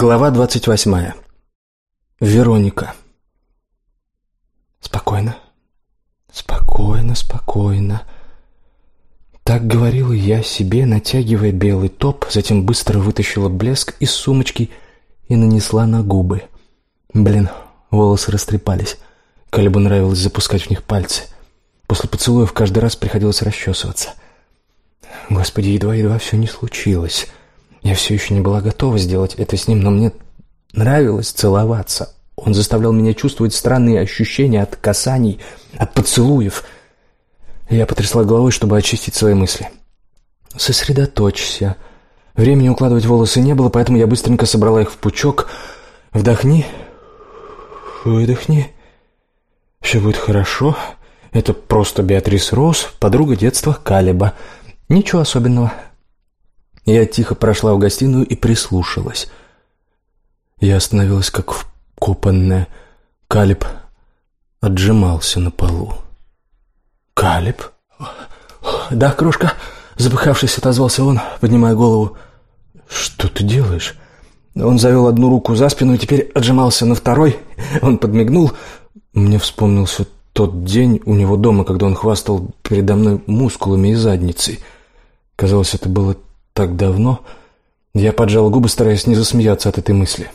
Глава двадцать восьмая. Вероника. Спокойно. Спокойно, спокойно. Так говорила я себе, натягивая белый топ, затем быстро вытащила блеск из сумочки и нанесла на губы. Блин, волосы растрепались. Калибу нравилось запускать в них пальцы. После поцелуев каждый раз приходилось расчесываться. Господи, едва-едва все не случилось. Я все еще не была готова сделать это с ним, но мне нравилось целоваться. Он заставлял меня чувствовать странные ощущения от касаний, от поцелуев. Я потрясла головой, чтобы очистить свои мысли. «Сосредоточься». Времени укладывать волосы не было, поэтому я быстренько собрала их в пучок. «Вдохни, выдохни. Все будет хорошо. Это просто Беатрис Роуз, подруга детства Калиба. Ничего особенного». Я тихо прошла в гостиную и прислушалась. Я остановилась как вкопанная. Калиб отжимался на полу. «Калиб?» «Да, крошка», — запыхавшись, отозвался он, поднимая голову. «Что ты делаешь?» Он завел одну руку за спину и теперь отжимался на второй. Он подмигнул. Мне вспомнился тот день у него дома, когда он хвастал передо мной мускулами и задницей. Казалось, это было так давно. Я поджал губы, стараясь не засмеяться от этой мысли.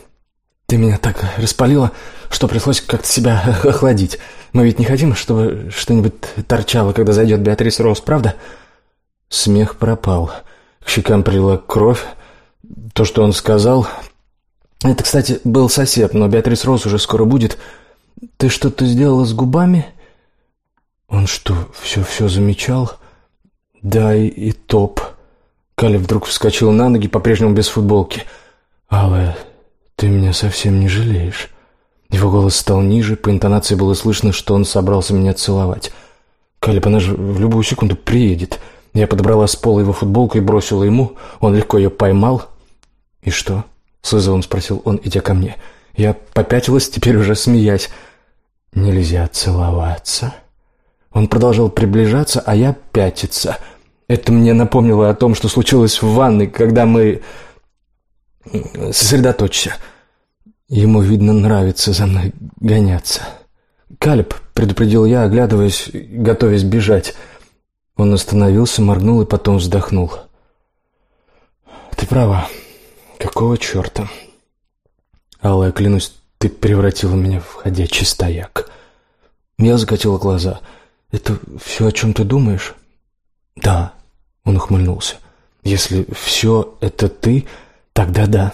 Ты меня так распалила, что пришлось как-то себя охладить. Мы ведь не хотим, чтобы что-нибудь торчало, когда зайдет Беатрис Роуз, правда? Смех пропал. К щекам прилила кровь. То, что он сказал... Это, кстати, был сосед, но Беатрис Роуз уже скоро будет. Ты что-то сделала с губами? Он что, все-все замечал? Да, и, и топ. Каля вдруг вскочил на ноги, по-прежнему без футболки. «Алая, ты меня совсем не жалеешь». Его голос стал ниже, по интонации было слышно, что он собрался меня целовать. «Калеб, она же в любую секунду приедет». Я подобрала с пола его футболку и бросила ему. Он легко ее поймал. «И что?» — с вызовом спросил он, идя ко мне. Я попятилась, теперь уже смеясь. «Нельзя целоваться». Он продолжал приближаться, а я пятиться — это мне напомнило о том, что случилось в ванной, когда мы... Сосредоточься. Ему, видно, нравится за мной гоняться. «Калеб», — предупредил я, оглядываясь, готовясь бежать. Он остановился, моргнул и потом вздохнул. «Ты права. Какого черта?» «Алла, клянусь, ты превратила меня в ходячий стояк». Я закатила глаза. «Это все, о чем ты думаешь?» «Да», — он ухмыльнулся. «Если все это ты, тогда да».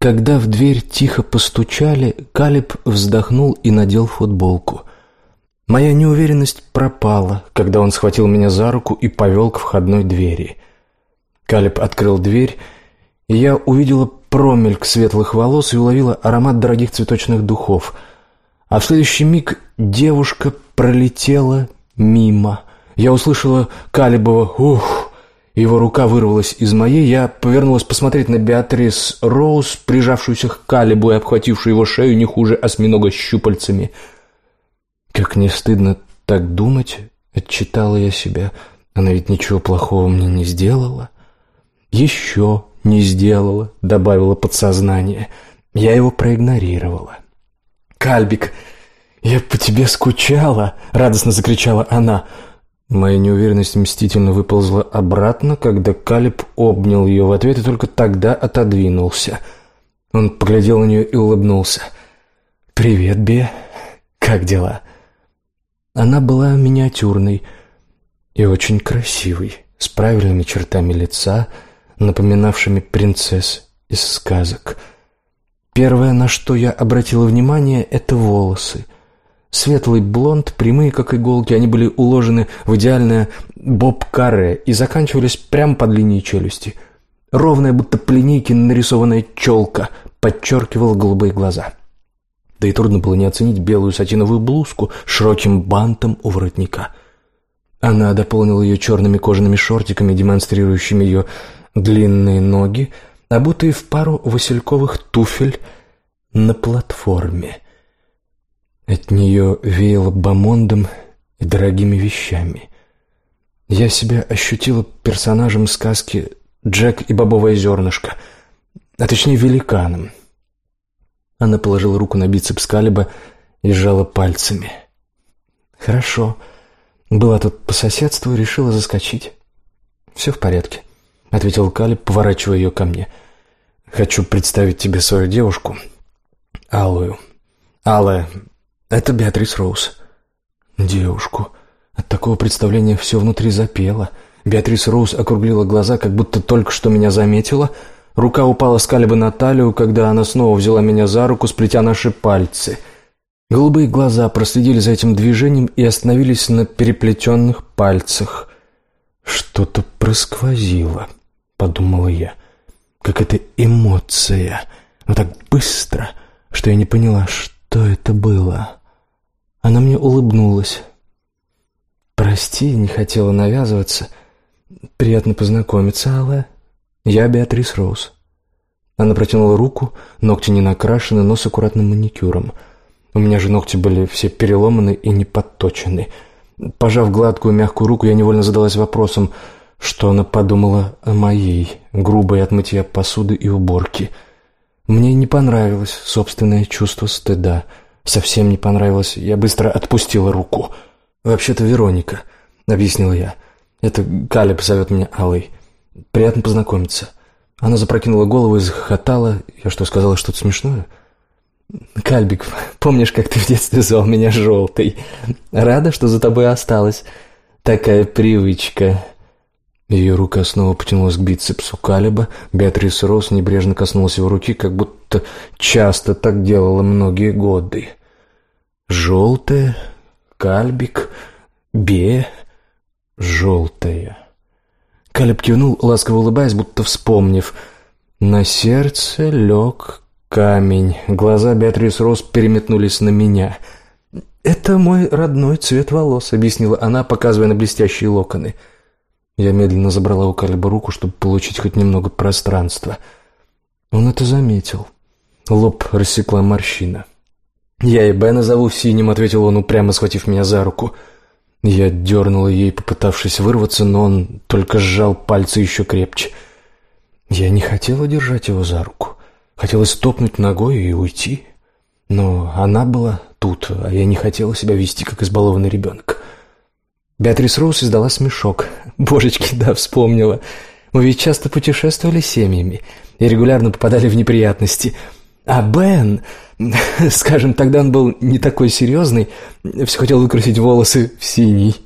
Когда в дверь тихо постучали, Калиб вздохнул и надел футболку. Моя неуверенность пропала, когда он схватил меня за руку и повел к входной двери. Калиб открыл дверь, и я увидела промельк светлых волос и уловила аромат дорогих цветочных духов. А в следующий миг девушка пролетела мимо. Я услышала Калибова «Ух!» Его рука вырвалась из моей, я повернулась посмотреть на Беатрис Роуз, прижавшуюся к Калибу и обхватившую его шею не хуже осьминога щупальцами. Как не стыдно так думать, отчитала я себя. Она ведь ничего плохого мне не сделала. Еще не сделала, добавила подсознание. Я его проигнорировала. «Кальбик!» «Я по тебе скучала!» — радостно закричала она. Моя неуверенность мстительно выползла обратно, когда Калиб обнял ее в ответ и только тогда отодвинулся. Он поглядел на нее и улыбнулся. «Привет, Бе. Как дела?» Она была миниатюрной и очень красивой, с правильными чертами лица, напоминавшими принцесс из сказок. Первое, на что я обратила внимание, — это волосы — Светлый блонд, прямые как иголки, они были уложены в идеальное боб-каре и заканчивались прямо под линией челюсти. Ровная, будто по линейке нарисованная челка подчеркивала голубые глаза. Да и трудно было не оценить белую сатиновую блузку с широким бантом у воротника. Она дополнила ее черными кожаными шортиками, демонстрирующими ее длинные ноги, обутые в пару васильковых туфель на платформе. От нее веяло бомондом и дорогими вещами. Я себя ощутила персонажем сказки «Джек и бобовое зернышко». а точнее великаном. Она положила руку на бицепс Калиба и сжала пальцами. «Хорошо. Была тут по соседству решила заскочить». «Все в порядке», — ответил Калиб, поворачивая ее ко мне. «Хочу представить тебе свою девушку, Алую. Алая, это Беатрис Роуз». «Девушку». От такого представления все внутри запело. Беатрис Роуз округлила глаза, как будто только что меня заметила. Рука упала с Калиба на талию, когда она снова взяла меня за руку, сплетя наши пальцы. Голубые глаза проследили за этим движением и остановились на переплетенных пальцах. «Что-то просквозило», — подумала я. «Как это эмоция, но так быстро, что я не поняла, что это было». Она мне улыбнулась. «Прости, не хотела навязываться. Приятно познакомиться, Алла. Я Беатрис Роуз». Она протянула руку, ногти не накрашены, но с аккуратным маникюром. У меня же ногти были все переломаны и не подточены. Пожав гладкую мягкую руку, я невольно задалась вопросом, что она подумала о моей, грубой от мытья посуды и уборки. Мне не понравилось собственное чувство стыда. Совсем не понравилось. Я быстро отпустила руку. «Вообще-то Вероника», — объяснил я. «Это Калеб зовет меня Алой. Приятно познакомиться». Она запрокинула голову и захохотала. Я что, сказала что-то смешное? «Кальбик, помнишь, как ты в детстве звал меня Желтый? Рада, что за тобой осталась. Такая привычка». Ее рука снова потянулась к бицепсу Калиба. Беатрис Росс небрежно коснулась его руки, как будто часто так делала многие годы. «Желтая, Кальбик, Бе, желтая». Калеб кивнул, ласково улыбаясь, будто вспомнив. На сердце лег камень. Глаза Беатрис Росс переметнулись на меня. «Это мой родной цвет волос», — объяснила она, показывая на блестящие локоны. Я медленно забрала у Калеба руку, чтобы получить хоть немного пространства. Он это заметил. Лоб рассекла морщина. «Я и Бена зову синим», — ответил он, упрямо схватив меня за руку. «Я я дернула ей, попытавшись вырваться, но он только сжал пальцы еще крепче. Я не хотела держать его за руку. Хотелось топнуть ногой и уйти. Но она была тут, а я не хотела себя вести, как избалованный ребенок. Беатрис Роуз издала смешок. «Божечки, да, вспомнила. Мы ведь часто путешествовали семьями и регулярно попадали в неприятности. А Бен, скажем, тогда он был не такой серьезный, все хотел выкрасить волосы в синий.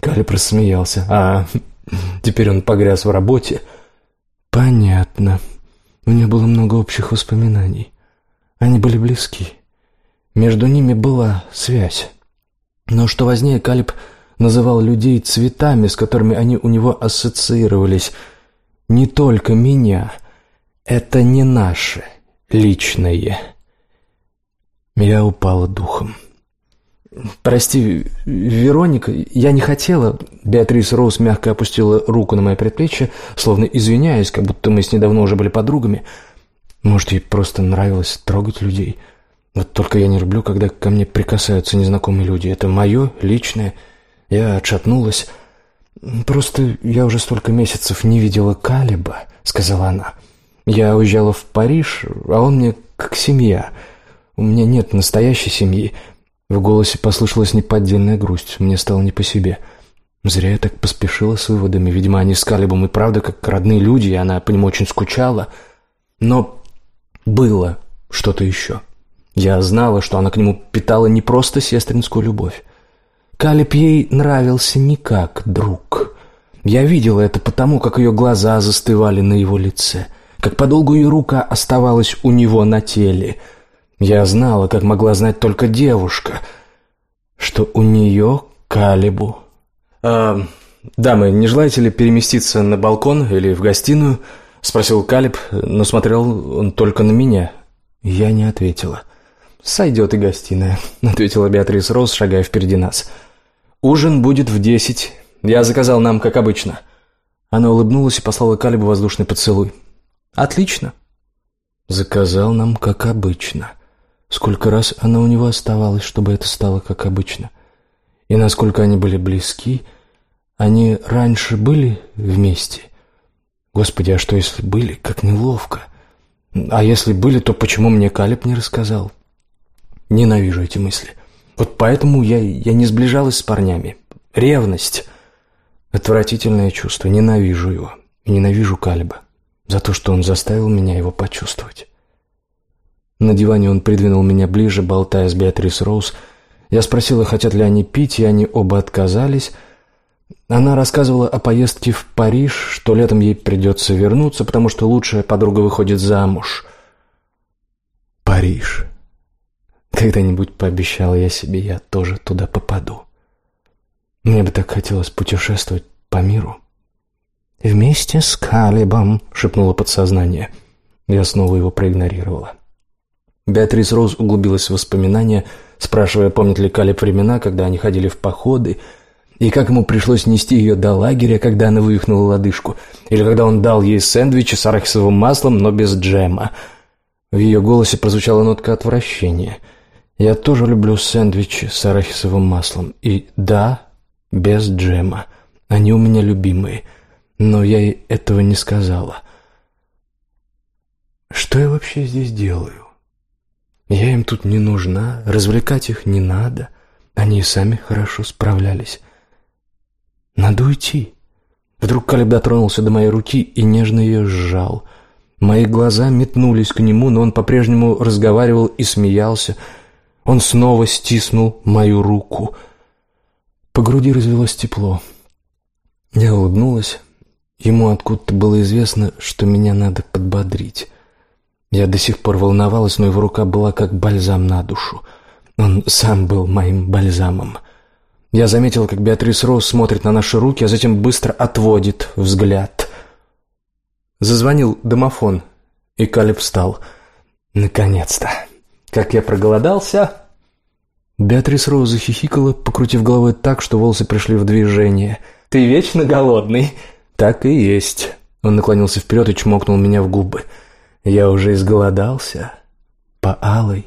Калеб просмеялся. А теперь он погряз в работе. Понятно. У них было много общих воспоминаний. Они были близки. Между ними была связь. Но что важнее, Калиб называл людей цветами, с которыми они у него ассоциировались. Не только меня. Это не наше личное. Я упала духом. «Прости, Вероника, я не хотела...» Беатрис Роуз мягко опустила руку на мое предплечье, словно извиняясь, как будто мы с ней давно уже были подругами. Может, ей просто нравилось трогать людей. Вот только я не люблю, когда ко мне прикасаются незнакомые люди. Это мое, личное. Я отшатнулась. «Просто я уже столько месяцев не видела Калиба», — сказала она. Я уезжала в Париж, а он мне как семья. У меня нет настоящей семьи. В голосе послышалась неподдельная грусть. Мне стало не по себе. Зря я так поспешила с выводами. Видимо, они с Калибом и правда как родные люди, и она по нему очень скучала. Но было что-то еще. Я знала, что она к нему питала не просто сестринскую любовь. Калиб ей нравился не как друг. Я видела это потому, как ее глаза застывали на его лице — как подолгу ее рука оставалась у него на теле. Я знала, как могла знать только девушка, что у нее Калибу. «А, дамы, не желаете ли переместиться на балкон или в гостиную?» — спросил Калиб, но смотрел он только на меня. Я не ответила. «Сойдет и гостиная», — ответила Беатрис Роуз, шагая впереди нас. «Ужин будет в десять. Я заказал нам, как обычно». Она улыбнулась и послала Калибу воздушный поцелуй. Отлично. Заказал нам, как обычно. Сколько раз она у него оставалась, чтобы это стало как обычно. И насколько они были близки. Они раньше были вместе. Господи, а что если были? Как неловко. А если были, то почему мне Калеб не рассказал? Ненавижу эти мысли. Вот поэтому я, я не сближалась с парнями. Ревность. Отвратительное чувство. Ненавижу его. ненавижу Калеба. За то, что он заставил меня его почувствовать. На диване он придвинул меня ближе, болтая с Беатрис Роуз. Я спросила, хотят ли они пить, и они оба отказались. Она рассказывала о поездке в Париж, что летом ей придется вернуться, потому что лучшая подруга выходит замуж. Париж. Когда-нибудь пообещала я себе, я тоже туда попаду. Мне бы так хотелось путешествовать по миру. «Вместе с Калибом», — шепнуло подсознание. Я снова его проигнорировала. Беатрис Роуз углубилась в воспоминания, спрашивая, помнит ли Калиб времена, когда они ходили в походы, и как ему пришлось нести ее до лагеря, когда она вывихнула лодыжку, или когда он дал ей сэндвичи с арахисовым маслом, но без джема. В ее голосе прозвучала нотка отвращения — я тоже люблю сэндвичи с арахисовым маслом. И да, без джема. Они у меня любимые. Но я ей этого не сказала. Что я вообще здесь делаю? Я им тут не нужна, развлекать их не надо. Они и сами хорошо справлялись. Надо уйти. Вдруг Калиб дотронулся до моей руки и нежно ее сжал. Мои глаза метнулись к нему, но он по-прежнему разговаривал и смеялся, он снова стиснул мою руку. По груди развелось тепло. Я улыбнулась. Ему откуда-то было известно, что меня надо подбодрить. Я до сих пор волновалась, но его рука была как бальзам на душу. Он сам был моим бальзамом. Я заметила, как Беатрис Роуз смотрит на наши руки, а затем быстро отводит взгляд. Зазвонил домофон, и Калиб встал. «Наконец-то!» Как я проголодался!» Беатрис Роуз захихикала, покрутив головой так, что волосы пришли в движение. «Ты вечно голодный!» «Так и есть!» Он наклонился вперед и чмокнул меня в губы. «Я уже изголодался. По алой